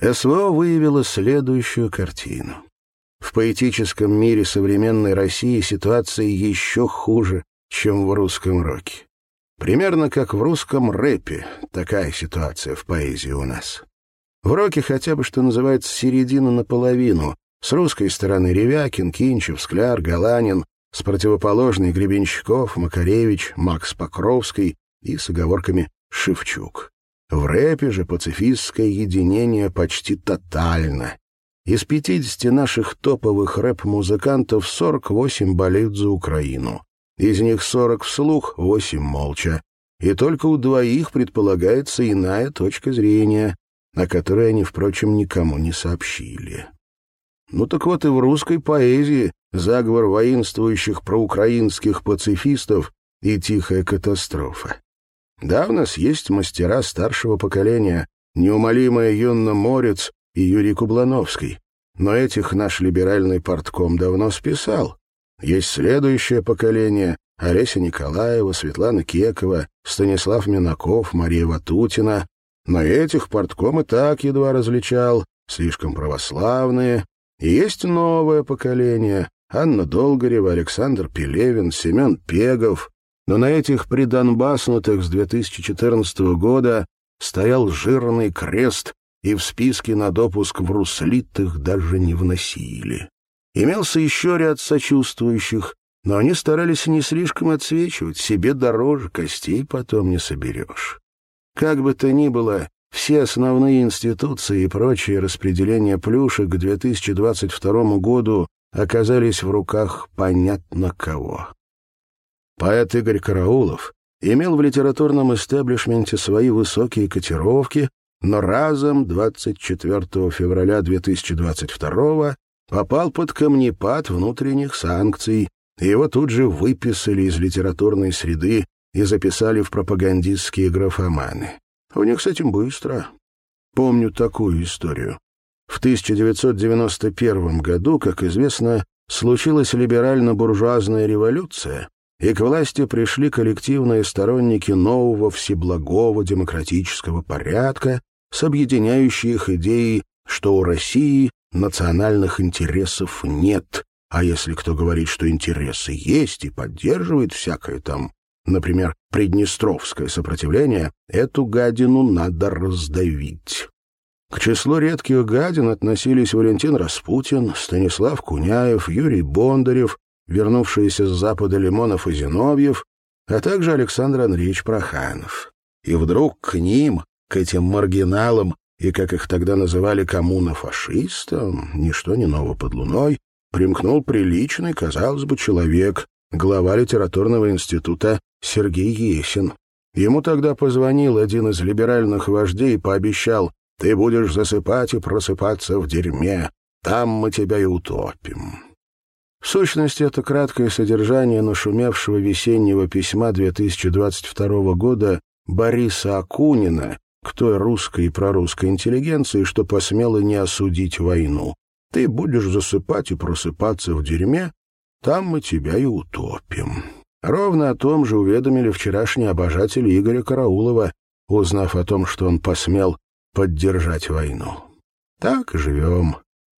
СВО выявило следующую картину. В поэтическом мире современной России ситуация еще хуже, чем в русском роке. Примерно как в русском рэпе, такая ситуация в поэзии у нас. В роке хотя бы, что называется, середина наполовину. С русской стороны Ревякин, Кинчев, Скляр, Галанин, с противоположной Гребенщиков, Макаревич, Макс Покровский и с оговорками Шевчук. В рэпе же пацифистское единение почти тотально. Из 50 наших топовых рэп-музыкантов 48 болеют за Украину. Из них 40 вслух, 8 молча. И только у двоих предполагается иная точка зрения, о которой они, впрочем, никому не сообщили. Ну так вот и в русской поэзии заговор воинствующих проукраинских пацифистов и тихая катастрофа. Да, у нас есть мастера старшего поколения, неумолимая Юнна Морец и Юрий Кублановский, но этих наш либеральный портком давно списал. Есть следующее поколение — Олеся Николаева, Светлана Кекова, Станислав Минаков, Мария Ватутина. Но этих портком и так едва различал, слишком православные. И есть новое поколение — Анна Долгорева, Александр Пелевин, Семен Пегов. Но на этих придонбаснутых с 2014 года стоял жирный крест, и в списке на допуск в Руслит их даже не вносили. Имелся еще ряд сочувствующих, но они старались не слишком отсвечивать, себе дороже костей потом не соберешь. Как бы то ни было, все основные институции и прочие распределения плюшек к 2022 году оказались в руках понятно кого. Поэт Игорь Караулов имел в литературном истеблишменте свои высокие котировки, но разом 24 февраля 2022 попал под камнепад внутренних санкций, и его тут же выписали из литературной среды и записали в пропагандистские графоманы. У них с этим быстро. Помню такую историю. В 1991 году, как известно, случилась либерально-буржуазная революция, и к власти пришли коллективные сторонники нового всеблагого демократического порядка с объединяющей их идеей, что у России национальных интересов нет, а если кто говорит, что интересы есть и поддерживает всякое там, например, приднестровское сопротивление, эту гадину надо раздавить. К числу редких гадин относились Валентин Распутин, Станислав Куняев, Юрий Бондарев, вернувшиеся с запада Лимонов и Зиновьев, а также Александр Андреевич Проханов. И вдруг к ним, к этим маргиналам, и, как их тогда называли, коммунофашистам, ничто не ново под луной, примкнул приличный, казалось бы, человек, глава литературного института Сергей Есин. Ему тогда позвонил один из либеральных вождей и пообещал «Ты будешь засыпать и просыпаться в дерьме, там мы тебя и утопим». В сущности, это краткое содержание нашумевшего весеннего письма 2022 года Бориса Акунина, к той русской и прорусской интеллигенции, что посмела не осудить войну. Ты будешь засыпать и просыпаться в дерьме, там мы тебя и утопим. Ровно о том же уведомили вчерашние обожатели Игоря Караулова, узнав о том, что он посмел поддержать войну. Так живем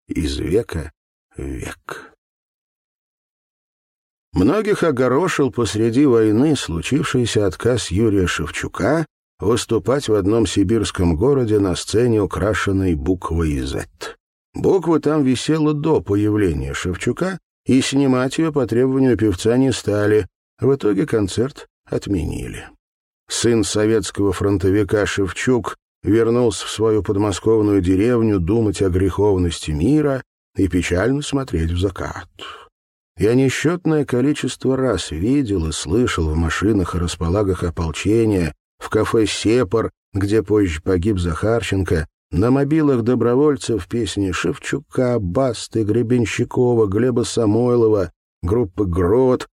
из века в век. Многих огорошил посреди войны случившийся отказ Юрия Шевчука выступать в одном сибирском городе на сцене, украшенной буквой «Z». Буква там висела до появления Шевчука, и снимать ее по требованию певца не стали. В итоге концерт отменили. Сын советского фронтовика Шевчук вернулся в свою подмосковную деревню думать о греховности мира и печально смотреть в закат. Я несчетное количество раз видел и слышал в машинах и располагах ополчения, в кафе «Сепар», где позже погиб Захарченко, на мобилах добровольцев песни Шевчука, Басты, Гребенщикова, Глеба Самойлова, группы «Грот».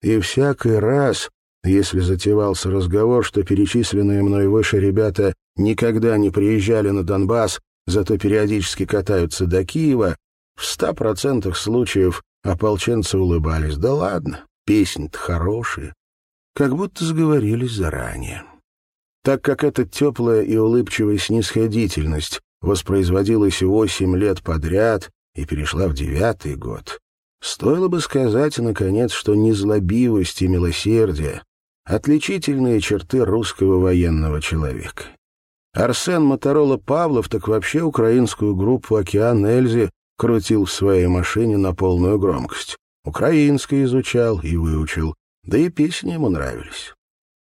И всякий раз, если затевался разговор, что перечисленные мной выше ребята никогда не приезжали на Донбасс, зато периодически катаются до Киева, в ста процентах случаев ополченцы улыбались. Да ладно, песни-то хорошие. Как будто сговорились заранее так как эта теплая и улыбчивая снисходительность воспроизводилась восемь лет подряд и перешла в девятый год, стоило бы сказать, наконец, что незлобивость и милосердие — отличительные черты русского военного человека. Арсен Моторола Павлов так вообще украинскую группу «Океан Эльзи» крутил в своей машине на полную громкость. Украинский изучал и выучил, да и песни ему нравились.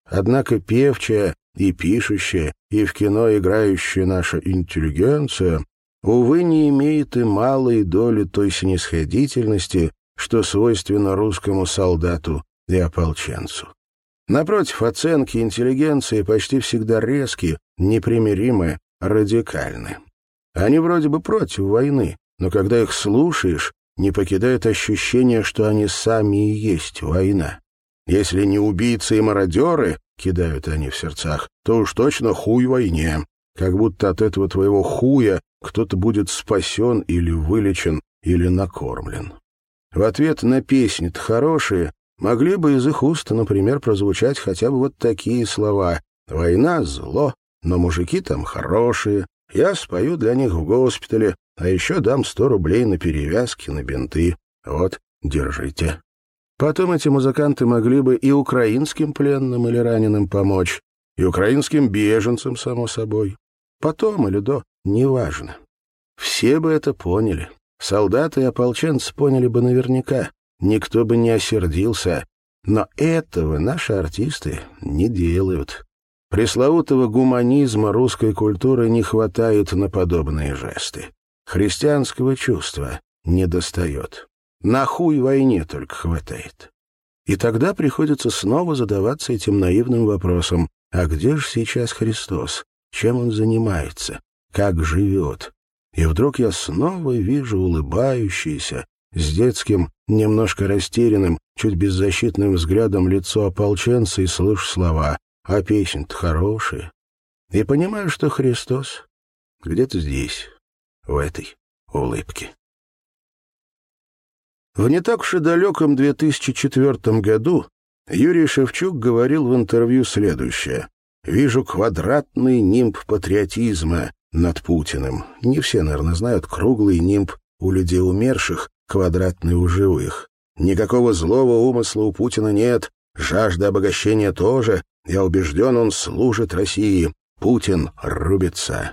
Однако певчая и пишущая, и в кино играющая наша интеллигенция, увы, не имеет и малой доли той снисходительности, что свойственно русскому солдату и ополченцу. Напротив, оценки интеллигенции почти всегда резкие, непримиримые, радикальны. Они вроде бы против войны, но когда их слушаешь, не покидает ощущение, что они сами и есть война. Если не убийцы и мародеры, кидают они в сердцах, то уж точно хуй войне. Как будто от этого твоего хуя кто-то будет спасен или вылечен, или накормлен. В ответ на песни-то хорошие могли бы из их уст, например, прозвучать хотя бы вот такие слова «Война — зло, но мужики там хорошие, я спою для них в госпитале, а еще дам сто рублей на перевязки, на бинты. Вот, держите. Потом эти музыканты могли бы и украинским пленным или раненым помочь, и украинским беженцам, само собой. Потом или до, неважно. Все бы это поняли. Солдаты и ополченцы поняли бы наверняка. Никто бы не осердился. Но этого наши артисты не делают. Пресловутого гуманизма русской культуры не хватает на подобные жесты. Христианского чувства не достает. На хуй войне только хватает. И тогда приходится снова задаваться этим наивным вопросом, а где же сейчас Христос? Чем он занимается? Как живет? И вдруг я снова вижу улыбающееся, с детским, немножко растерянным, чуть беззащитным взглядом лицо ополченца и слышу слова «А песни-то хорошие». И понимаю, что Христос где-то здесь, в этой улыбке. В не так уж и далеком 2004 году Юрий Шевчук говорил в интервью следующее. «Вижу квадратный нимб патриотизма над Путиным. Не все, наверное, знают круглый нимб у людей умерших, квадратный у живых. Никакого злого умысла у Путина нет, жажда обогащения тоже. Я убежден, он служит России. Путин рубится.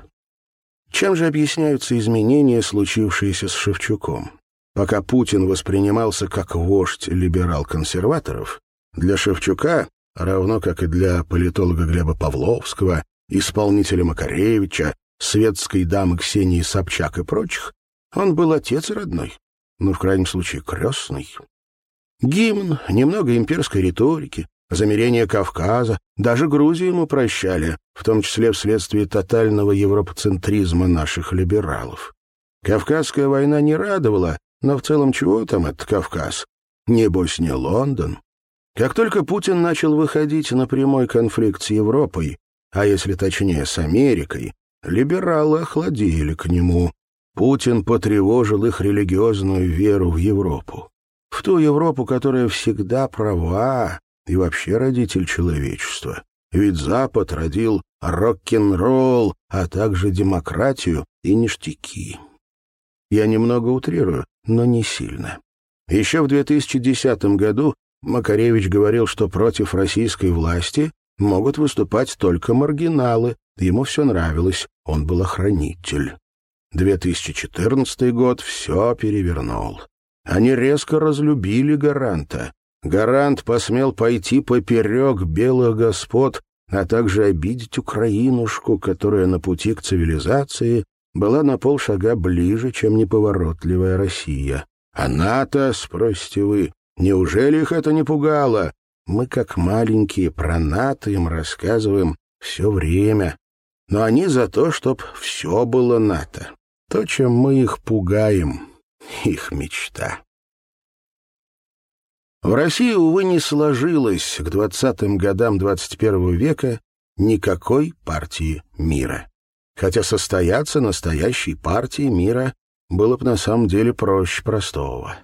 Чем же объясняются изменения, случившиеся с Шевчуком? Пока Путин воспринимался как вождь либерал-консерваторов, для Шевчука, равно как и для политолога Глеба Павловского, исполнителя Макаревича, светской дамы Ксении Собчак и прочих, он был отец родной, но в крайнем случае крестный. Гимн, немного имперской риторики, замерение Кавказа, даже Грузию ему прощали, в том числе вследствие тотального европоцентризма наших либералов. Кавказская война не радовала, но в целом чего там этот Кавказ? Небось, не Лондон. Как только Путин начал выходить на прямой конфликт с Европой, а если точнее с Америкой, либералы охладели к нему. Путин потревожил их религиозную веру в Европу. В ту Европу, которая всегда права, и вообще родитель человечества. Ведь Запад родил рок-н-ролл, а также демократию и ништяки. Я немного утрирую, но не сильно. Еще в 2010 году Макаревич говорил, что против российской власти могут выступать только маргиналы. Ему все нравилось, он был охранитель. 2014 год все перевернул. Они резко разлюбили гаранта. Гарант посмел пойти поперек белых господ, а также обидеть Украинушку, которая на пути к цивилизации была на полшага ближе, чем неповоротливая Россия. А НАТО, спросите вы, неужели их это не пугало? Мы, как маленькие, про НАТО им рассказываем все время. Но они за то, чтоб все было НАТО. То, чем мы их пугаем, их мечта. В России, увы, не сложилось к двадцатым годам 21 века никакой партии мира. Хотя состояться настоящей партии мира было бы на самом деле проще простого.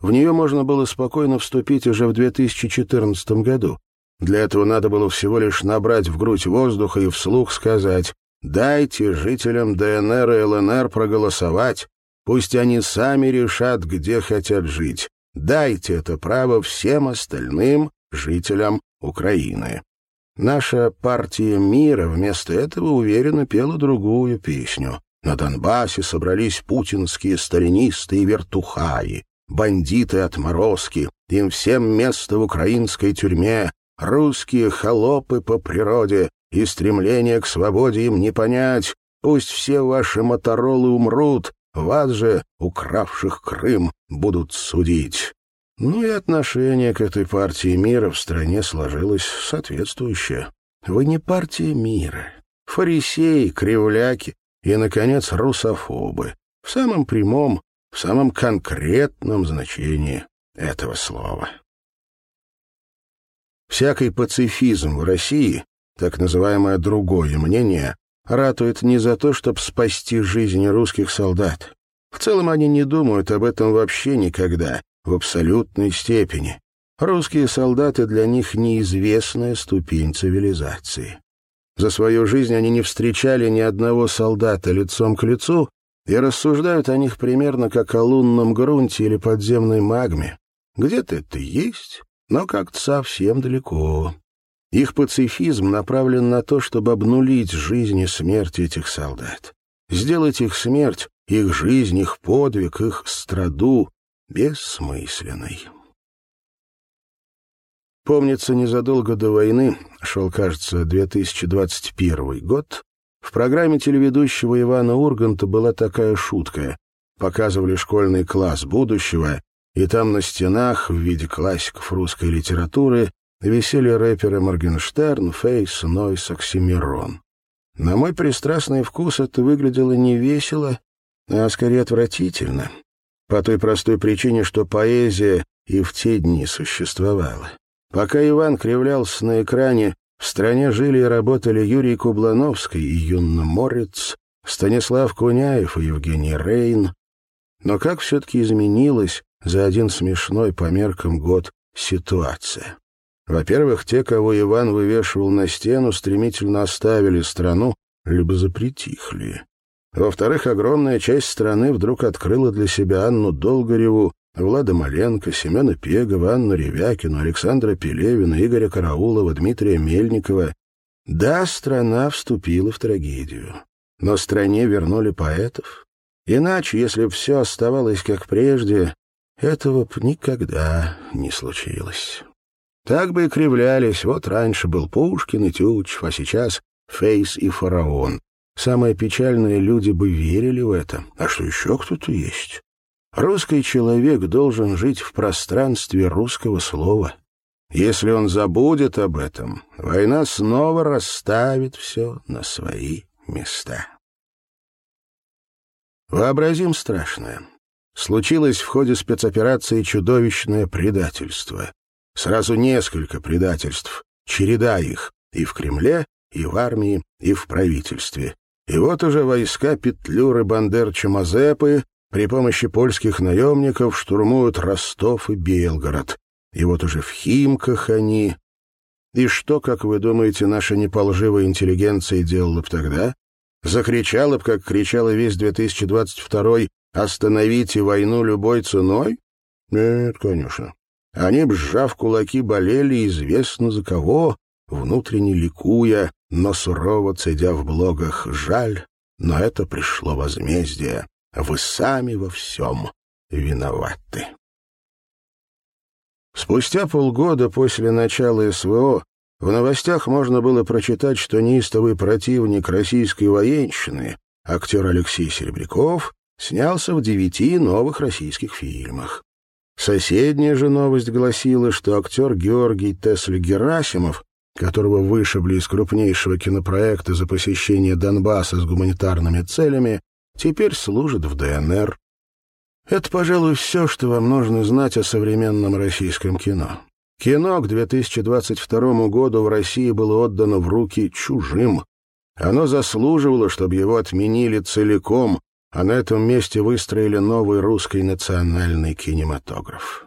В нее можно было спокойно вступить уже в 2014 году. Для этого надо было всего лишь набрать в грудь воздуха и вслух сказать Дайте жителям ДНР и ЛНР проголосовать. Пусть они сами решат, где хотят жить. Дайте это право всем остальным жителям Украины. Наша партия мира вместо этого уверенно пела другую песню. На Донбассе собрались путинские сталинисты и вертухаи, бандиты-отморозки, им всем место в украинской тюрьме, русские холопы по природе, и стремление к свободе им не понять. Пусть все ваши моторолы умрут, вас же, укравших Крым, будут судить. Ну и отношение к этой партии мира в стране сложилось соответствующее. Вы не партия мира. Фарисеи, кривляки и, наконец, русофобы. В самом прямом, в самом конкретном значении этого слова. Всякий пацифизм в России, так называемое «другое мнение», ратует не за то, чтобы спасти жизни русских солдат. В целом они не думают об этом вообще никогда, в абсолютной степени. Русские солдаты для них неизвестная ступень цивилизации. За свою жизнь они не встречали ни одного солдата лицом к лицу и рассуждают о них примерно как о лунном грунте или подземной магме. Где-то это есть, но как-то совсем далеко. Их пацифизм направлен на то, чтобы обнулить жизнь и смерть этих солдат. Сделать их смерть, их жизнь, их подвиг, их страду бессмысленной. Помнится, незадолго до войны, шел, кажется, 2021 год, в программе телеведущего Ивана Урганта была такая шутка. Показывали школьный класс будущего, и там на стенах в виде классиков русской литературы висели рэперы Моргенштерн, Фейс, Нойс, Оксимирон. На мой пристрастный вкус это выглядело не весело, а скорее отвратительно. По той простой причине, что поэзия и в те дни существовала. Пока Иван кривлялся на экране, в стране жили и работали Юрий Кублановский и Юнна Морец, Станислав Куняев и Евгений Рейн. Но как все-таки изменилась за один смешной по меркам год ситуация? Во-первых, те, кого Иван вывешивал на стену, стремительно оставили страну, либо запретихли. Во-вторых, огромная часть страны вдруг открыла для себя Анну Долгореву, Влада Маленко, Семена Пегова, Анну Ревякину, Александра Пелевина, Игоря Караулова, Дмитрия Мельникова. Да, страна вступила в трагедию. Но стране вернули поэтов. Иначе, если бы все оставалось как прежде, этого б никогда не случилось. Так бы и кривлялись. Вот раньше был Пушкин и Тютчев, а сейчас Фейс и Фараон. Самое печальное, люди бы верили в это. А что еще кто-то есть? Русский человек должен жить в пространстве русского слова. Если он забудет об этом, война снова расставит все на свои места. Вообразим страшное. Случилось в ходе спецоперации чудовищное предательство. Сразу несколько предательств, череда их, и в Кремле, и в армии, и в правительстве. И вот уже войска Петлюры, Бандерча, Мазепы при помощи польских наемников штурмуют Ростов и Белгород. И вот уже в Химках они... И что, как вы думаете, наша неполживая интеллигенция делала бы тогда? Закричала бы, как кричала весь 2022 «Остановите войну любой ценой»? Нет, конечно. Они сжав кулаки, болели известно за кого, внутренне ликуя, но сурово цедя в блогах «Жаль, но это пришло возмездие. Вы сами во всем виноваты». Спустя полгода после начала СВО в новостях можно было прочитать, что неистовый противник российской военщины, актер Алексей Серебряков, снялся в девяти новых российских фильмах. Соседняя же новость гласила, что актер Георгий Тесли Герасимов которого вышибли из крупнейшего кинопроекта за посещение Донбасса с гуманитарными целями, теперь служит в ДНР. Это, пожалуй, все, что вам нужно знать о современном российском кино. Кино к 2022 году в России было отдано в руки чужим. Оно заслуживало, чтобы его отменили целиком, а на этом месте выстроили новый русский национальный кинематограф.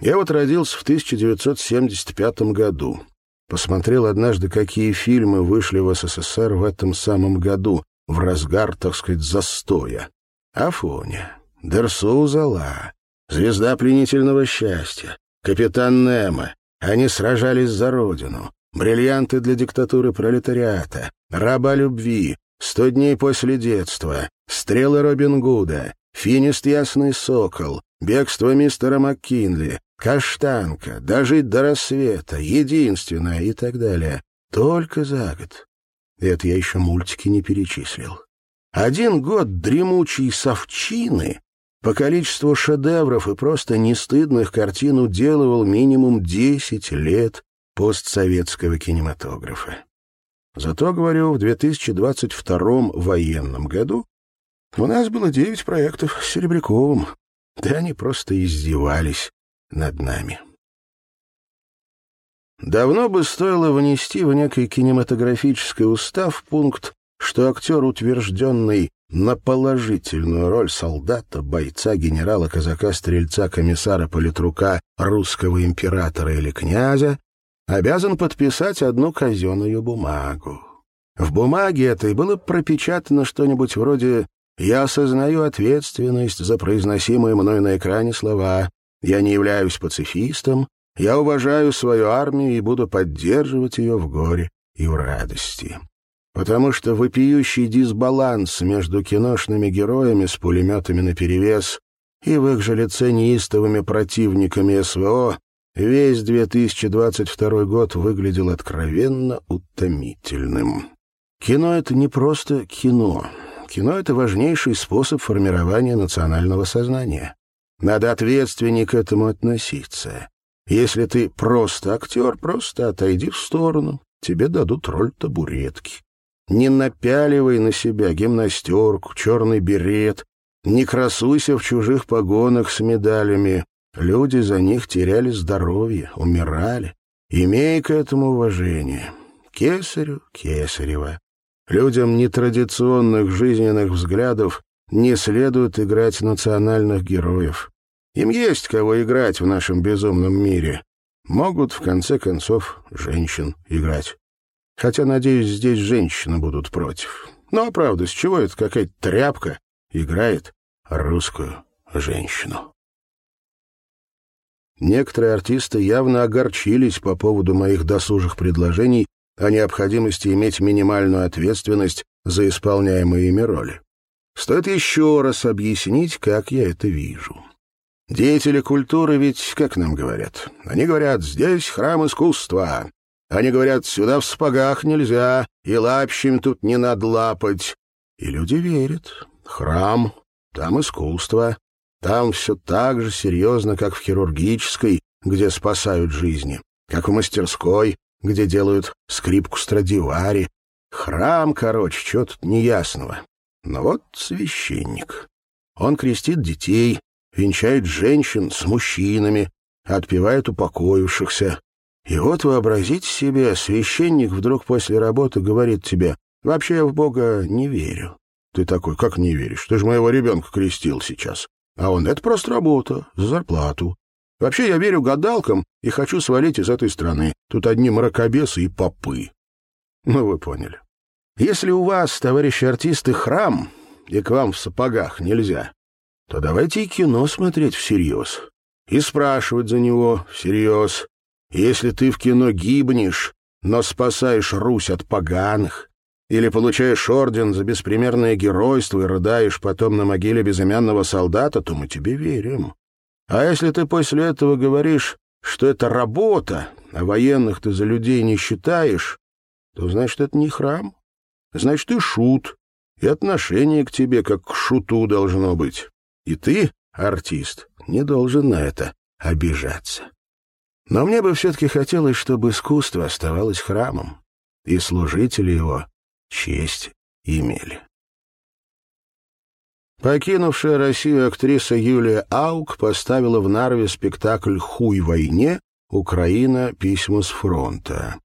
Я вот родился в 1975 году. посмотрел однажды, какие фильмы вышли в СССР в этом самом году, в разгар, так сказать, застоя. Афоня, Дерсу Зала, Звезда пленительного счастья, Капитан Немо. Они сражались за родину. Бриллианты для диктатуры пролетариата, Раба любви, Сто дней после детства, Стрелы Робин Гуда, Финист Ясный Сокол, Бегство мистера МакКинли, Каштанка, Дожить до рассвета, Единственное и так далее. Только за год. Это я еще мультики не перечислил. Один год дремучей совчины по количеству шедевров и просто нестыдных картин уделывал минимум десять лет постсоветского кинематографа. Зато, говорю, в 2022 военном году у нас было девять проектов с Серебряковым. Да они просто издевались над нами. Давно бы стоило внести в некий кинематографический устав пункт, что актер, утвержденный на положительную роль солдата, бойца, генерала, казака, стрельца, комиссара, политрука, русского императора или князя, обязан подписать одну казенную бумагу. В бумаге этой было пропечатано что-нибудь вроде «Я осознаю ответственность за произносимые мной на экране слова. Я не являюсь пацифистом. Я уважаю свою армию и буду поддерживать ее в горе и в радости». Потому что вопиющий дисбаланс между киношными героями с пулеметами наперевес и в их же лице неистовыми противниками СВО Весь 2022 год выглядел откровенно утомительным. Кино — это не просто кино. Кино — это важнейший способ формирования национального сознания. Надо ответственнее к этому относиться. Если ты просто актер, просто отойди в сторону, тебе дадут роль табуретки. Не напяливай на себя гимнастерку, черный берет, не красуйся в чужих погонах с медалями, Люди за них теряли здоровье, умирали. Имей к этому уважение. Кесарю — кесарева. Людям нетрадиционных жизненных взглядов не следует играть национальных героев. Им есть кого играть в нашем безумном мире. Могут, в конце концов, женщин играть. Хотя, надеюсь, здесь женщины будут против. Ну, а правда, с чего это какая-то тряпка играет русскую женщину? Некоторые артисты явно огорчились по поводу моих досужих предложений о необходимости иметь минимальную ответственность за исполняемые ими роли. Стоит еще раз объяснить, как я это вижу. Деятели культуры ведь, как нам говорят, они говорят, здесь храм искусства. Они говорят, сюда в спагах нельзя, и лапщим тут не надлапать. И люди верят. Храм, там искусство. Там все так же серьезно, как в хирургической, где спасают жизни, как в мастерской, где делают скрипку Страдивари. Храм, короче, что тут неясного. Но вот священник. Он крестит детей, венчает женщин с мужчинами, отпевает упокоившихся. И вот вообразите себе, священник вдруг после работы говорит тебе, «Вообще я в Бога не верю». Ты такой, как не веришь? Ты же моего ребенка крестил сейчас. А он — это просто работа, за зарплату. Вообще я верю гадалкам и хочу свалить из этой страны. Тут одни мракобесы и попы. Ну, вы поняли. Если у вас, товарищи артисты, храм, и к вам в сапогах нельзя, то давайте и кино смотреть всерьез. И спрашивать за него всерьез. Если ты в кино гибнешь, но спасаешь Русь от поганых, или получаешь орден за беспримерное геройство и рыдаешь потом на могиле безымянного солдата, то мы тебе верим. А если ты после этого говоришь, что это работа, а военных ты за людей не считаешь, то значит, это не храм. Значит, ты шут, и отношение к тебе как к шуту должно быть. И ты, артист, не должен на это обижаться. Но мне бы все-таки хотелось, чтобы искусство оставалось храмом, и служители его честь имели. Покинувшая Россию актриса Юлия Аук поставила в Нарве спектакль «Хуй войне. Украина. Письма с фронта».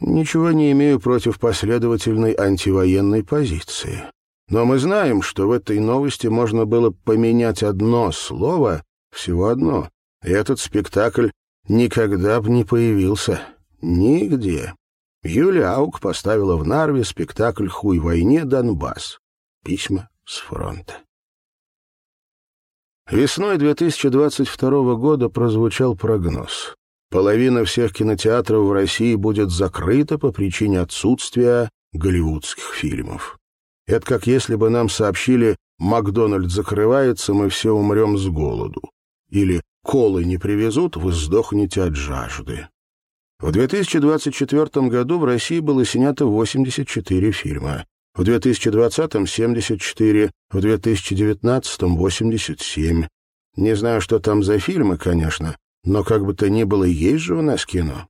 Ничего не имею против последовательной антивоенной позиции. Но мы знаем, что в этой новости можно было поменять одно слово, всего одно, и этот спектакль никогда бы не появился. Нигде. Юлия Аук поставила в Нарве спектакль «Хуй войне. Донбасс». Письма с фронта. Весной 2022 года прозвучал прогноз. Половина всех кинотеатров в России будет закрыта по причине отсутствия голливудских фильмов. Это как если бы нам сообщили «Макдональд закрывается, мы все умрем с голоду». Или «Колы не привезут, вы сдохнете от жажды». В 2024 году в России было снято 84 фильма в 2020-м 74, в 2019-м 87. Не знаю, что там за фильмы, конечно, но как бы то ни было, есть же у нас кино.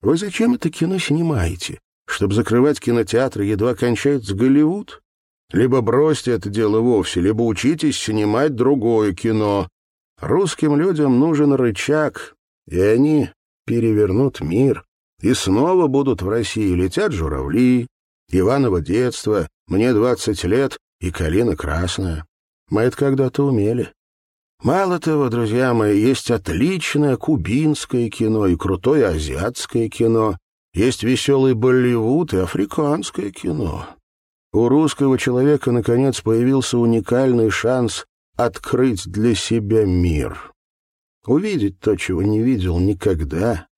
Вы зачем это кино снимаете? Чтобы закрывать кинотеатры, едва кончается Голливуд? Либо бросьте это дело вовсе, либо учитесь снимать другое кино. Русским людям нужен рычаг, и они перевернут мир. И снова будут в России летят журавли, Иваново детство, мне двадцать лет и калина красная. Мы это когда-то умели. Мало того, друзья мои, есть отличное кубинское кино и крутое азиатское кино, есть веселый Болливуд и африканское кино. У русского человека, наконец, появился уникальный шанс открыть для себя мир. Увидеть то, чего не видел никогда,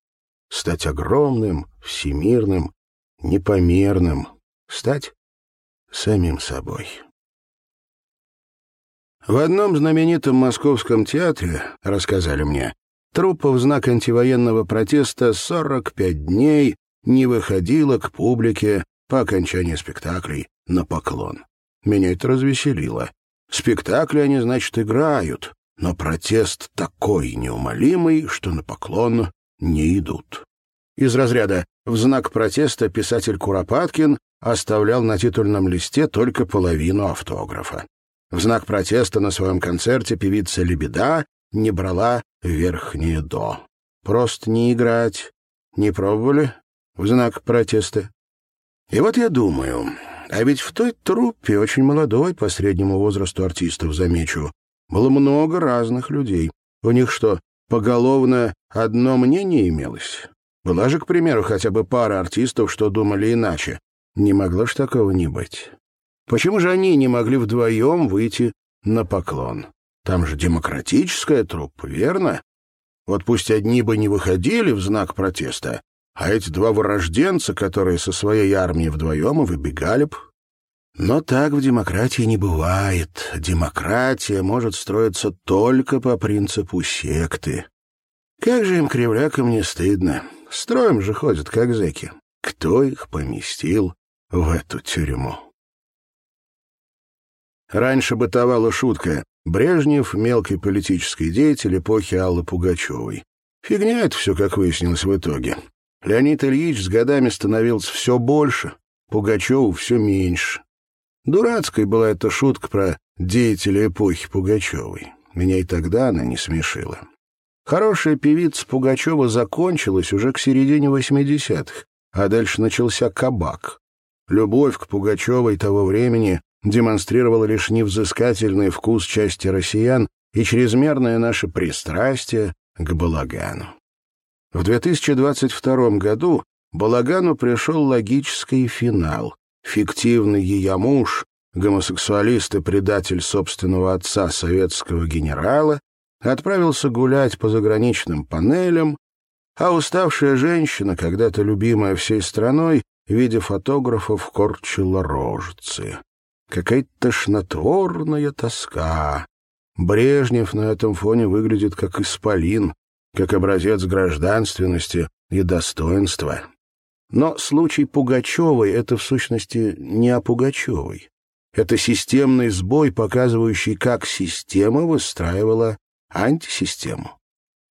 стать огромным, всемирным, непомерным стать самим собой. В одном знаменитом московском театре, рассказали мне, труппа в знак антивоенного протеста 45 дней не выходила к публике по окончании спектаклей на поклон. Меня это развеселило. Спектакли они, значит, играют, но протест такой неумолимый, что на поклон не идут. Из разряда «в знак протеста писатель Куропаткин оставлял на титульном листе только половину автографа. В знак протеста на своем концерте певица Лебеда не брала верхнее «до». Просто не играть. Не пробовали? В знак протеста. И вот я думаю, а ведь в той труппе, очень молодой по среднему возрасту артистов, замечу, было много разных людей. У них что, поголовно одно мнение имелось? Была же, к примеру, хотя бы пара артистов, что думали иначе. Не могло ж такого не быть. Почему же они не могли вдвоем выйти на поклон? Там же демократическая труппа, верно? Вот пусть одни бы не выходили в знак протеста, а эти два вырожденца, которые со своей армией вдвоем и выбегали б. Но так в демократии не бывает. Демократия может строиться только по принципу секты. Как же им, кривлякам, не стыдно. Строим же ходят, как зэки. Кто их поместил в эту тюрьму. Раньше бытовала шутка «Брежнев — мелкий политический деятель эпохи Аллы Пугачевой». Фигня это все, как выяснилось в итоге. Леонид Ильич с годами становился все больше, Пугачеву все меньше. Дурацкой была эта шутка про деятеля эпохи Пугачевой. Меня и тогда она не смешила. Хорошая певица Пугачева закончилась уже к середине 80-х, а дальше начался кабак. Любовь к Пугачевой того времени демонстрировала лишь невзыскательный вкус части россиян и чрезмерное наше пристрастие к балагану. В 2022 году балагану пришел логический финал. Фиктивный ее муж, гомосексуалист и предатель собственного отца советского генерала, отправился гулять по заграничным панелям, а уставшая женщина, когда-то любимая всей страной, видя фотографов, корчила рожицы. Какая-то тошнотворная тоска. Брежнев на этом фоне выглядит как исполин, как образец гражданственности и достоинства. Но случай Пугачевой — это, в сущности, не о Пугачевой. Это системный сбой, показывающий, как система выстраивала антисистему.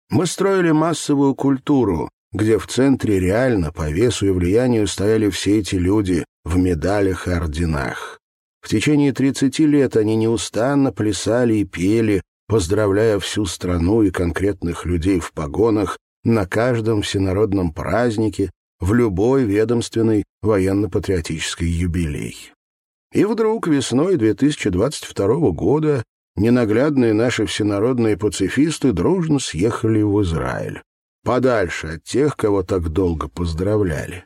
Мы строили массовую культуру, где в центре реально по весу и влиянию стояли все эти люди в медалях и орденах. В течение 30 лет они неустанно плясали и пели, поздравляя всю страну и конкретных людей в погонах на каждом всенародном празднике, в любой ведомственный военно-патриотический юбилей. И вдруг весной 2022 года ненаглядные наши всенародные пацифисты дружно съехали в Израиль. подальше от тех, кого так долго поздравляли.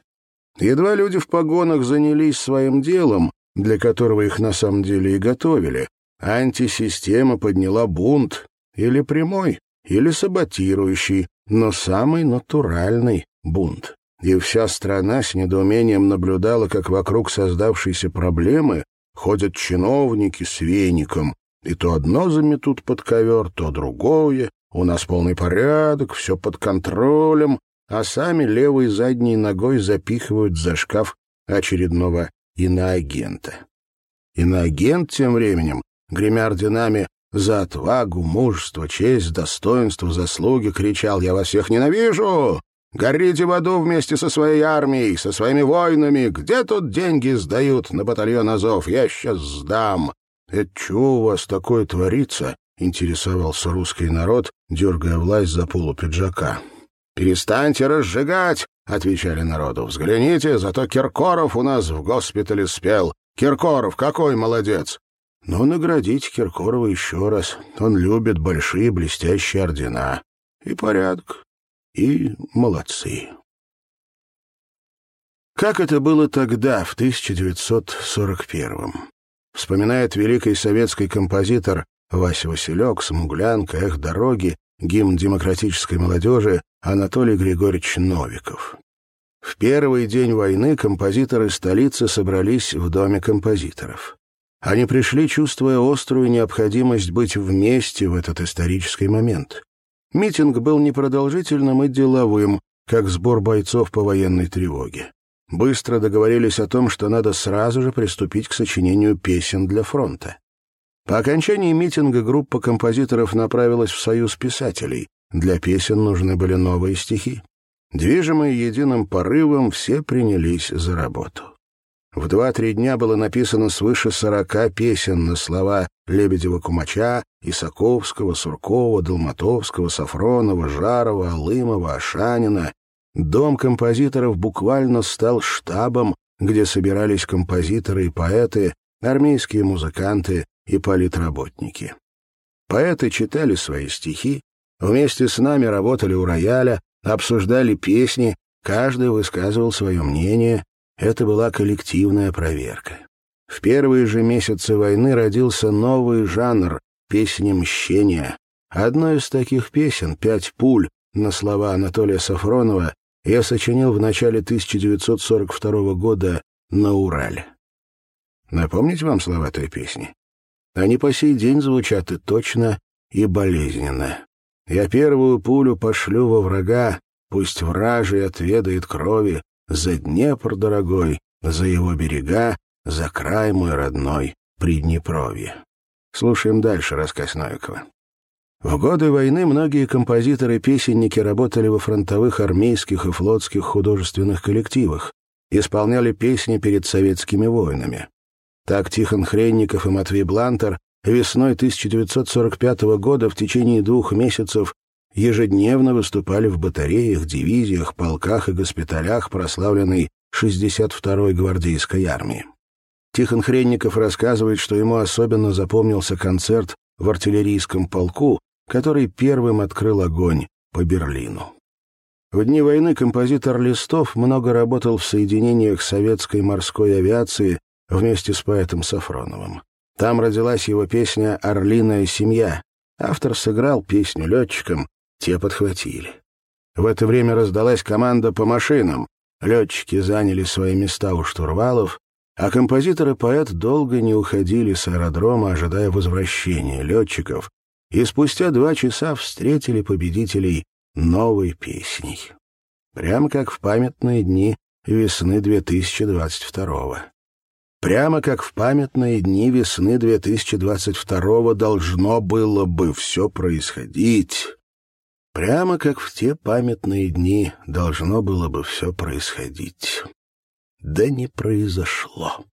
Едва люди в погонах занялись своим делом, для которого их на самом деле и готовили, антисистема подняла бунт, или прямой, или саботирующий, но самый натуральный бунт. И вся страна с недоумением наблюдала, как вокруг создавшейся проблемы ходят чиновники с веником, и то одно заметут под ковер, то другое, у нас полный порядок, все под контролем, а сами левой задней ногой запихивают за шкаф очередного иноагента. Иноагент тем временем, гремя орденами за отвагу, мужество, честь, достоинство, заслуги, кричал «Я вас всех ненавижу! Горите в аду вместе со своей армией, со своими воинами! Где тут деньги сдают на батальон Азов? Я сейчас сдам!» «Это что у вас такое творится?» — интересовался русский народ, дергая власть за полу пиджака. «Перестаньте разжигать!» — отвечали народу. «Взгляните, зато Киркоров у нас в госпитале спел. Киркоров, какой молодец!» «Ну, наградите Киркорова еще раз. Он любит большие блестящие ордена. И порядок, и молодцы». Как это было тогда, в 1941-м? Вспоминает великий советский композитор Вася Василек, «Смуглянка», «Эх, дороги», гимн демократической молодежи Анатолий Григорьевич Новиков. В первый день войны композиторы столицы собрались в Доме композиторов. Они пришли, чувствуя острую необходимость быть вместе в этот исторический момент. Митинг был непродолжительным и деловым, как сбор бойцов по военной тревоге. Быстро договорились о том, что надо сразу же приступить к сочинению песен для фронта. По окончании митинга группа композиторов направилась в Союз писателей. Для песен нужны были новые стихи. Движимые единым порывом, все принялись за работу. В два-три дня было написано свыше сорока песен на слова Лебедева-Кумача, Исаковского, Суркова, Долматовского, Сафронова, Жарова, Алымова, Ашанина. Дом композиторов буквально стал штабом, где собирались композиторы и поэты, армейские музыканты, и политработники. Поэты читали свои стихи, вместе с нами работали у рояля, обсуждали песни, каждый высказывал свое мнение. Это была коллективная проверка. В первые же месяцы войны родился новый жанр — песни мщения. Одной из таких песен «Пять пуль» на слова Анатолия Сафронова я сочинил в начале 1942 года на Урале. Напомнить вам слова той песни? Они по сей день звучат и точно, и болезненно. Я первую пулю пошлю во врага, пусть вражий отведает крови, за Днепр, дорогой, за его берега, за край мой родной, Приднепровье. Слушаем дальше рассказ Новикова. В годы войны многие композиторы-песенники работали во фронтовых армейских и флотских художественных коллективах, исполняли песни перед советскими воинами. Так Тихон Хренников и Матвей Блантер весной 1945 года в течение двух месяцев ежедневно выступали в батареях, дивизиях, полках и госпиталях прославленной 62-й гвардейской армии. Тихон Хренников рассказывает, что ему особенно запомнился концерт в артиллерийском полку, который первым открыл огонь по Берлину. В дни войны композитор Листов много работал в соединениях советской морской авиации вместе с поэтом Сафроновым. Там родилась его песня «Орлиная семья». Автор сыграл песню летчикам, те подхватили. В это время раздалась команда по машинам. Летчики заняли свои места у штурвалов, а композитор и поэт долго не уходили с аэродрома, ожидая возвращения летчиков, и спустя два часа встретили победителей новой песней. Прямо как в памятные дни весны 2022 -го. Прямо как в памятные дни весны 2022 должно было бы все происходить. Прямо как в те памятные дни должно было бы все происходить. Да не произошло.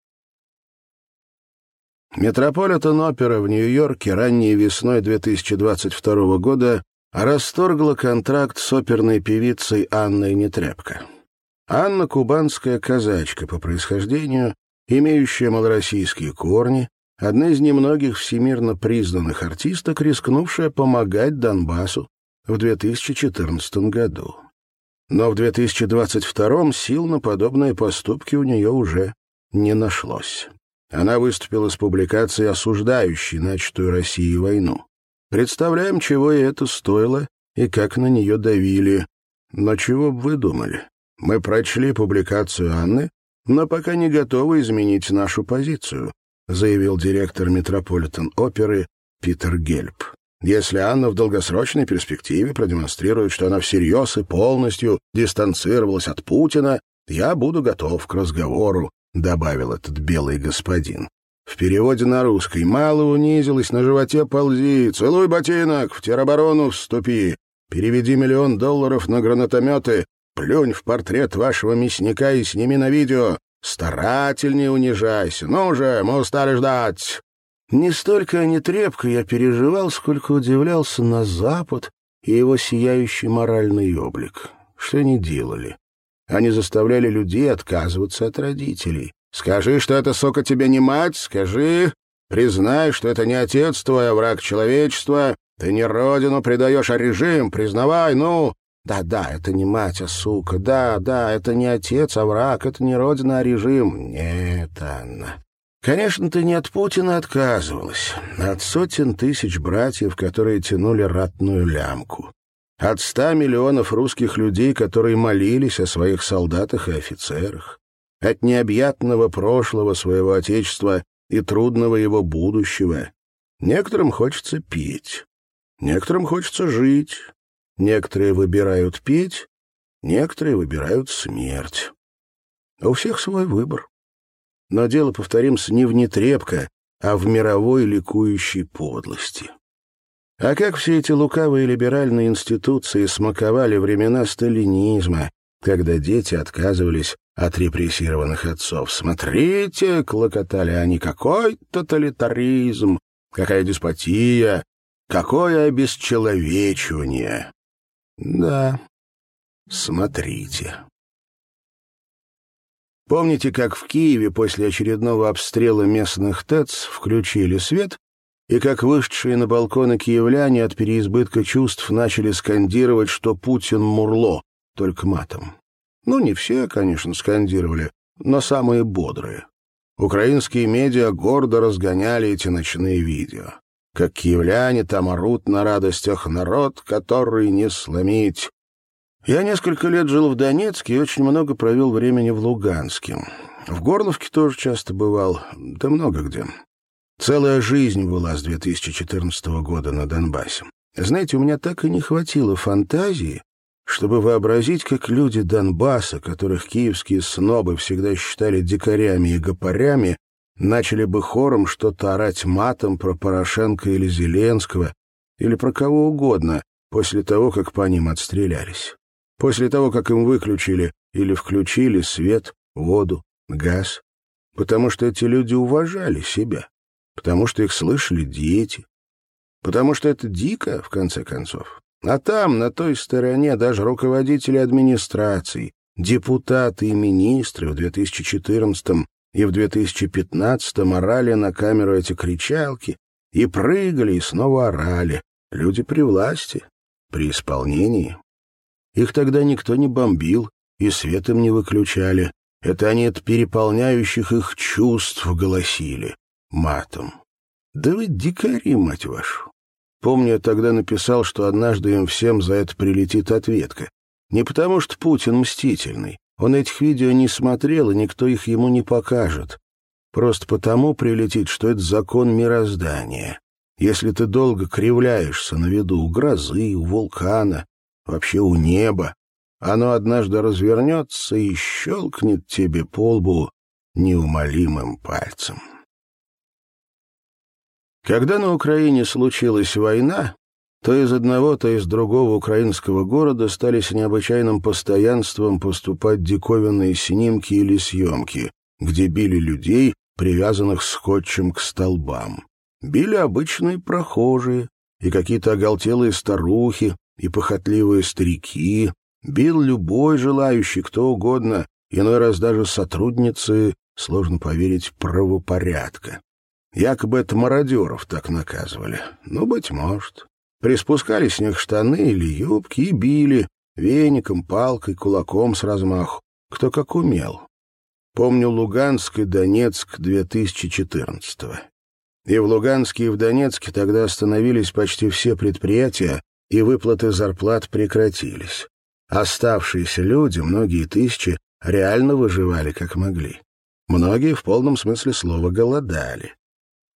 Метрополитен-опера в Нью-Йорке ранней весной 2022 года расторгла контракт с оперной певицей Анной Нетряпко. Анна — кубанская казачка по происхождению, имеющая малороссийские корни, одна из немногих всемирно признанных артисток, рискнувшая помогать Донбассу в 2014 году. Но в 2022 сил на подобные поступки у нее уже не нашлось. Она выступила с публикацией, осуждающей начатую Россией войну. Представляем, чего и это стоило, и как на нее давили. Но чего бы вы думали? Мы прочли публикацию Анны, но пока не готовы изменить нашу позицию, заявил директор Метрополитен-оперы Питер Гельп. Если Анна в долгосрочной перспективе продемонстрирует, что она всерьез и полностью дистанцировалась от Путина, я буду готов к разговору, добавил этот белый господин. В переводе на русский «Мало унизилась, на животе ползи, целуй ботинок, в тероборону вступи, переведи миллион долларов на гранатометы, плюнь в портрет вашего мясника и сними на видео, старательнее унижайся, ну же, мы устали ждать». Не столько нетрепко я переживал, сколько удивлялся на Запад и его сияющий моральный облик. Что они делали? Они заставляли людей отказываться от родителей. Скажи, что эта сока тебе не мать, скажи. Признай, что это не отец твой, а враг человечества. Ты не родину предаешь, а режим. Признавай, ну. Да-да, это не мать, а сука. Да-да, это не отец, а враг. Это не родина, а режим. Нет, Анна. Конечно, ты не от Путина отказывалась, а от сотен тысяч братьев, которые тянули ратную лямку. От ста миллионов русских людей, которые молились о своих солдатах и офицерах от необъятного прошлого своего Отечества и трудного его будущего. Некоторым хочется петь, некоторым хочется жить, некоторые выбирают петь, некоторые выбирают смерть. У всех свой выбор. Но дело, повторимся, не в нетрепко, а в мировой ликующей подлости. А как все эти лукавые либеральные институции смаковали времена сталинизма, когда дети отказывались от репрессированных отцов. «Смотрите!» — клокотали они. «Какой тоталитаризм! Какая деспотия! Какое обесчеловечивание!» «Да, смотрите!» Помните, как в Киеве после очередного обстрела местных ТЭЦ включили свет, и как вышедшие на балконы киевляне от переизбытка чувств начали скандировать, что Путин мурло, только матом. Ну, не все, конечно, скандировали, но самые бодрые. Украинские медиа гордо разгоняли эти ночные видео. Как киевляне там орут на радостях народ, который не сломить. Я несколько лет жил в Донецке и очень много провел времени в Луганске. В Горловке тоже часто бывал, да много где. Целая жизнь была с 2014 года на Донбассе. Знаете, у меня так и не хватило фантазии чтобы вообразить, как люди Донбасса, которых киевские снобы всегда считали дикарями и гопарями, начали бы хором что-то орать матом про Порошенко или Зеленского, или про кого угодно, после того, как по ним отстрелялись. После того, как им выключили или включили свет, воду, газ. Потому что эти люди уважали себя, потому что их слышали дети, потому что это дико, в конце концов. А там, на той стороне, даже руководители администраций, депутаты и министры в 2014 и в 2015 орали на камеру эти кричалки и прыгали, и снова орали. Люди при власти, при исполнении. Их тогда никто не бомбил, и свет им не выключали. Это они от переполняющих их чувств голосили матом. Да вы дикари, мать вашу! Помню, я тогда написал, что однажды им всем за это прилетит ответка. Не потому что Путин мстительный. Он этих видео не смотрел, и никто их ему не покажет. Просто потому прилетит, что это закон мироздания. Если ты долго кривляешься на виду у грозы, у вулкана, вообще у неба, оно однажды развернется и щелкнет тебе по лбу неумолимым пальцем. Когда на Украине случилась война, то из одного, то из другого украинского города стали с необычайным постоянством поступать диковинные снимки или съемки, где били людей, привязанных скотчем к столбам. Били обычные прохожие, и какие-то оголтелые старухи, и похотливые старики. Бил любой желающий, кто угодно, иной раз даже сотрудницы, сложно поверить, правопорядка. Якобы это мародеров так наказывали. Ну, быть может. приспускали с них штаны или юбки и били веником, палкой, кулаком с размаху, кто как умел. Помню Луганск и Донецк 2014-го. И в Луганске, и в Донецке тогда остановились почти все предприятия, и выплаты зарплат прекратились. Оставшиеся люди, многие тысячи, реально выживали как могли. Многие в полном смысле слова голодали.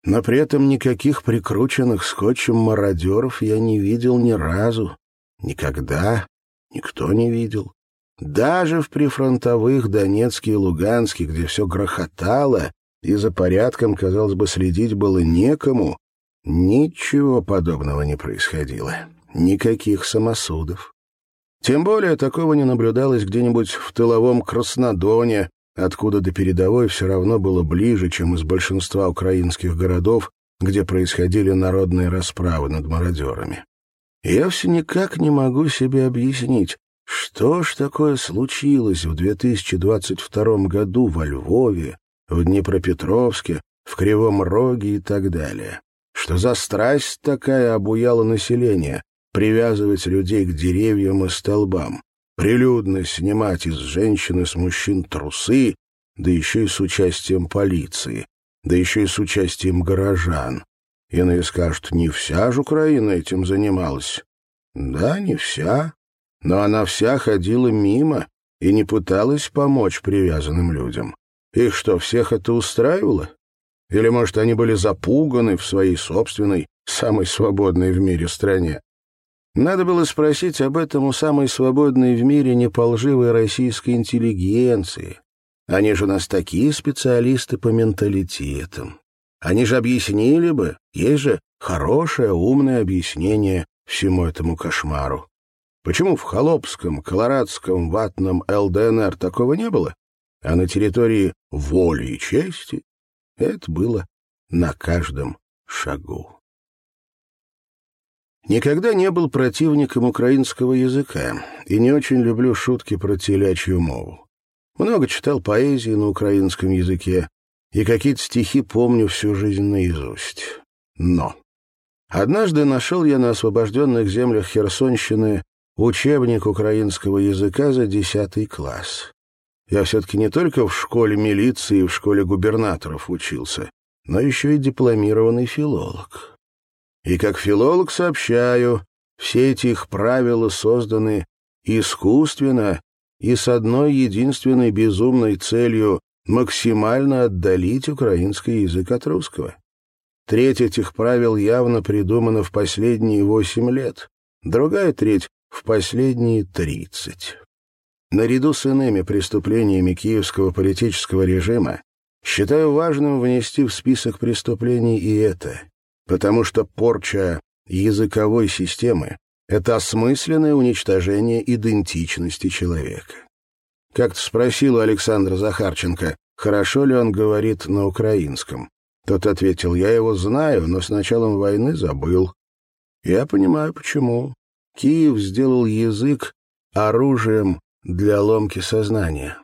Но при этом никаких прикрученных скотчем мародеров я не видел ни разу. Никогда. Никто не видел. Даже в прифронтовых Донецке и Луганске, где все грохотало, и за порядком, казалось бы, следить было некому, ничего подобного не происходило. Никаких самосудов. Тем более такого не наблюдалось где-нибудь в тыловом Краснодоне, откуда до передовой все равно было ближе, чем из большинства украинских городов, где происходили народные расправы над мародерами. я все никак не могу себе объяснить, что ж такое случилось в 2022 году во Львове, в Днепропетровске, в Кривом Роге и так далее. Что за страсть такая обуяла население, привязывать людей к деревьям и столбам, прилюдно снимать из женщин и с мужчин трусы, да еще и с участием полиции, да еще и с участием горожан. Иные скажут, не вся же Украина этим занималась. Да, не вся, но она вся ходила мимо и не пыталась помочь привязанным людям. Их что, всех это устраивало? Или, может, они были запуганы в своей собственной, самой свободной в мире стране? Надо было спросить об этом у самой свободной в мире неполживой российской интеллигенции. Они же у нас такие специалисты по менталитетам. Они же объяснили бы, есть же хорошее, умное объяснение всему этому кошмару. Почему в Холопском, Колорадском, Ватном ЛДНР такого не было, а на территории воли и чести это было на каждом шагу? Никогда не был противником украинского языка и не очень люблю шутки про телячью мову. Много читал поэзии на украинском языке и какие-то стихи помню всю жизнь наизусть. Но однажды нашел я на освобожденных землях Херсонщины учебник украинского языка за десятый класс. Я все-таки не только в школе милиции и в школе губернаторов учился, но еще и дипломированный филолог. И как филолог сообщаю, все эти их правила созданы искусственно и с одной единственной безумной целью максимально отдалить украинский язык от русского. Треть этих правил явно придумана в последние восемь лет, другая треть — в последние тридцать. Наряду с иными преступлениями киевского политического режима считаю важным внести в список преступлений и это потому что порча языковой системы — это осмысленное уничтожение идентичности человека. Как-то спросил у Александра Захарченко, хорошо ли он говорит на украинском. Тот ответил, я его знаю, но с началом войны забыл. Я понимаю, почему. Киев сделал язык оружием для ломки сознания.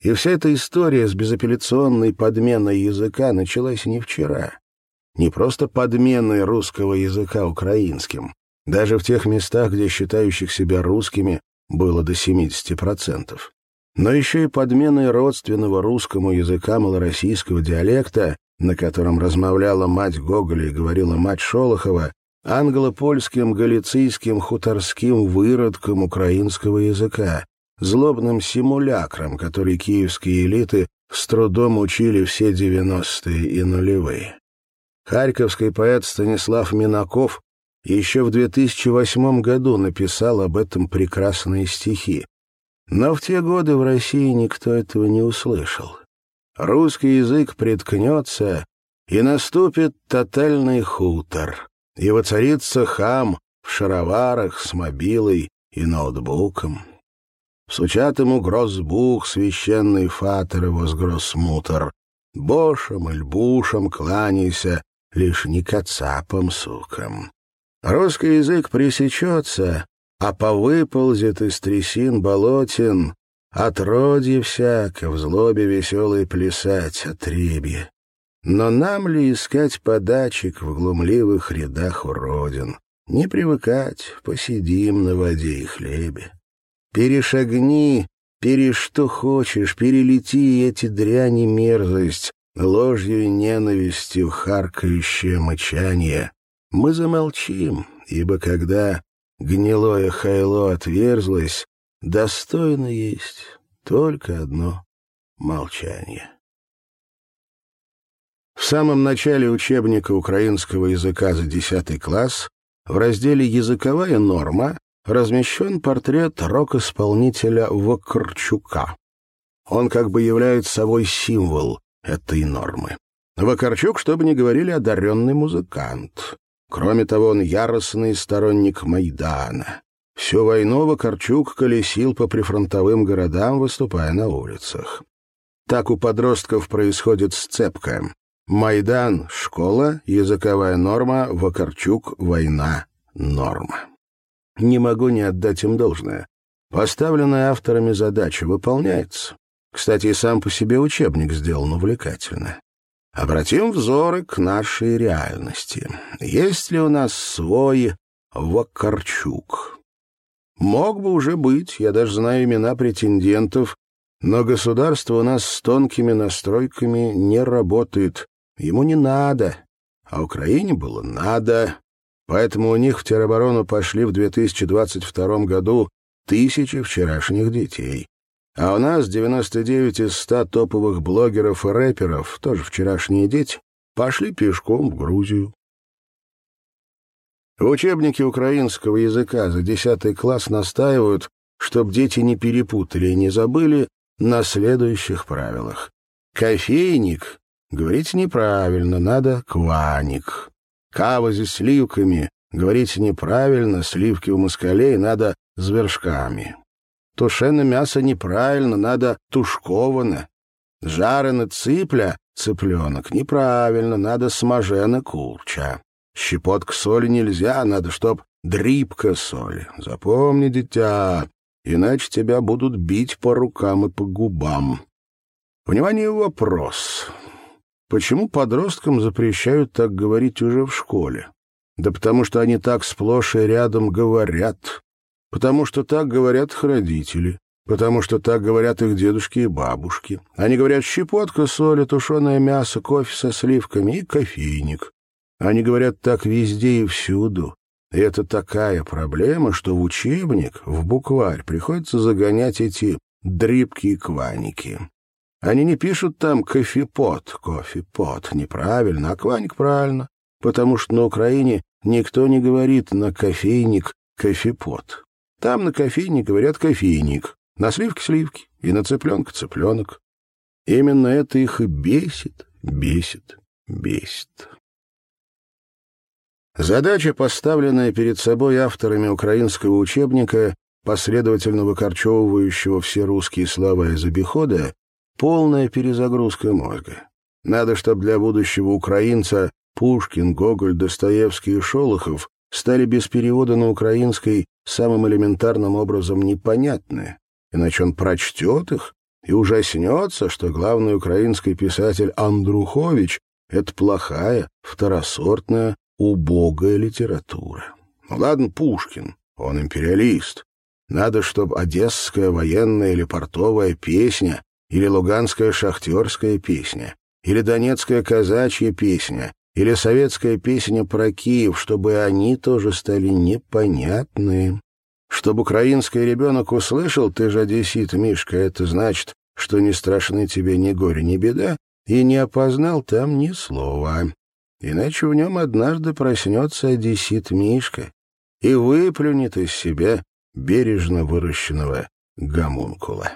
И вся эта история с безапелляционной подменой языка началась не вчера не просто подменой русского языка украинским, даже в тех местах, где считающих себя русскими было до 70%, но еще и подменой родственного русскому языка малороссийского диалекта, на котором размовляла мать Гоголя и говорила мать Шолохова, англо-польским, галицийским, хуторским выродком украинского языка, злобным симулякром, который киевские элиты с трудом учили все девяностые и нулевые. Харьковский поэт Станислав Минаков еще в 2008 году написал об этом прекрасные стихи. Но в те годы в России никто этого не услышал. Русский язык приткнется, и наступит тотальный хутор, и воцарится хам в шароварах с мобилой и ноутбуком. Всучат ему грозбух священный фатер его с гроссмутер. Бошам и льбушам кланяйся, лишь не кацапам, сукам. Русский язык пресечется, а повыползет из трясин болотин, отродье всяко, в злобе веселой плясать, отребье. Но нам ли искать подачек в глумливых рядах уродин? Не привыкать, посидим на воде и хлебе. Перешагни, пере что хочешь, перелети эти дряни мерзость, ложью и ненавистью харкающее мычание. Мы замолчим, ибо когда гнилое хайло отверзлось, достойно есть только одно молчание. В самом начале учебника украинского языка за 10 класс в разделе «Языковая норма» размещен портрет рок-исполнителя Вакарчука. Он как бы является собой символ этой нормы. Вакарчук, чтобы не говорили, одаренный музыкант. Кроме того, он яростный сторонник Майдана. Всю войну Вакарчук колесил по прифронтовым городам, выступая на улицах. Так у подростков происходит сцепка. Майдан — школа, языковая норма, Вакарчук — война, норма. Не могу не отдать им должное. Поставленная авторами задача выполняется. Кстати, и сам по себе учебник сделан увлекательно. Обратим взоры к нашей реальности. Есть ли у нас свой Вакарчук? Мог бы уже быть, я даже знаю имена претендентов, но государство у нас с тонкими настройками не работает. Ему не надо, а Украине было надо. Поэтому у них в тероборону пошли в 2022 году тысячи вчерашних детей. А у нас 99 из 100 топовых блогеров и рэперов, тоже вчерашние дети, пошли пешком в Грузию. В учебнике украинского языка за 10 класс настаивают, чтобы дети не перепутали и не забыли на следующих правилах. Кофейник Говорить неправильно, надо «кваник». Кава со сливками. Говорить неправильно, сливки у москалей надо с вершками. Тушеное мясо неправильно, надо тушковано. Жареный цыпля, цыпленок, неправильно, надо смажена курча. Щепотка соли нельзя, надо, чтоб дрипка соли. Запомни, дитя, иначе тебя будут бить по рукам и по губам. Внимание, вопрос. Почему подросткам запрещают так говорить уже в школе? Да потому что они так сплошь и рядом говорят. Потому что так говорят их родители. Потому что так говорят их дедушки и бабушки. Они говорят щепотка соли, тушеное мясо, кофе со сливками и кофейник. Они говорят так везде и всюду. И это такая проблема, что в учебник, в букварь приходится загонять эти дрипки и кваники. Они не пишут там «кофепот», «кофепот», неправильно, а «кваник» правильно, потому что на Украине никто не говорит на кофейник «кофепот». Там на кофейник говорят «кофейник», на сливки — сливки и на цыпленка — цыпленок. Именно это их и бесит, бесит, бесит. Задача, поставленная перед собой авторами украинского учебника, последовательно выкорчевывающего все русские слова из обихода, Полная перезагрузка мозга. Надо, чтобы для будущего украинца Пушкин, Гоголь, Достоевский и Шолохов стали без перевода на украинский самым элементарным образом непонятны, иначе он прочтет их и ужаснется, что главный украинский писатель Андрухович — это плохая, второсортная, убогая литература. Ну ладно, Пушкин, он империалист. Надо, чтобы одесская военная или портовая песня или луганская шахтерская песня, или донецкая казачья песня, или советская песня про Киев, чтобы они тоже стали непонятны. Чтобы украинский ребенок услышал, ты же одессит, Мишка, это значит, что не страшны тебе ни горе, ни беда, и не опознал там ни слова. Иначе в нем однажды проснется одессит Мишка и выплюнет из себя бережно выращенного гомункула.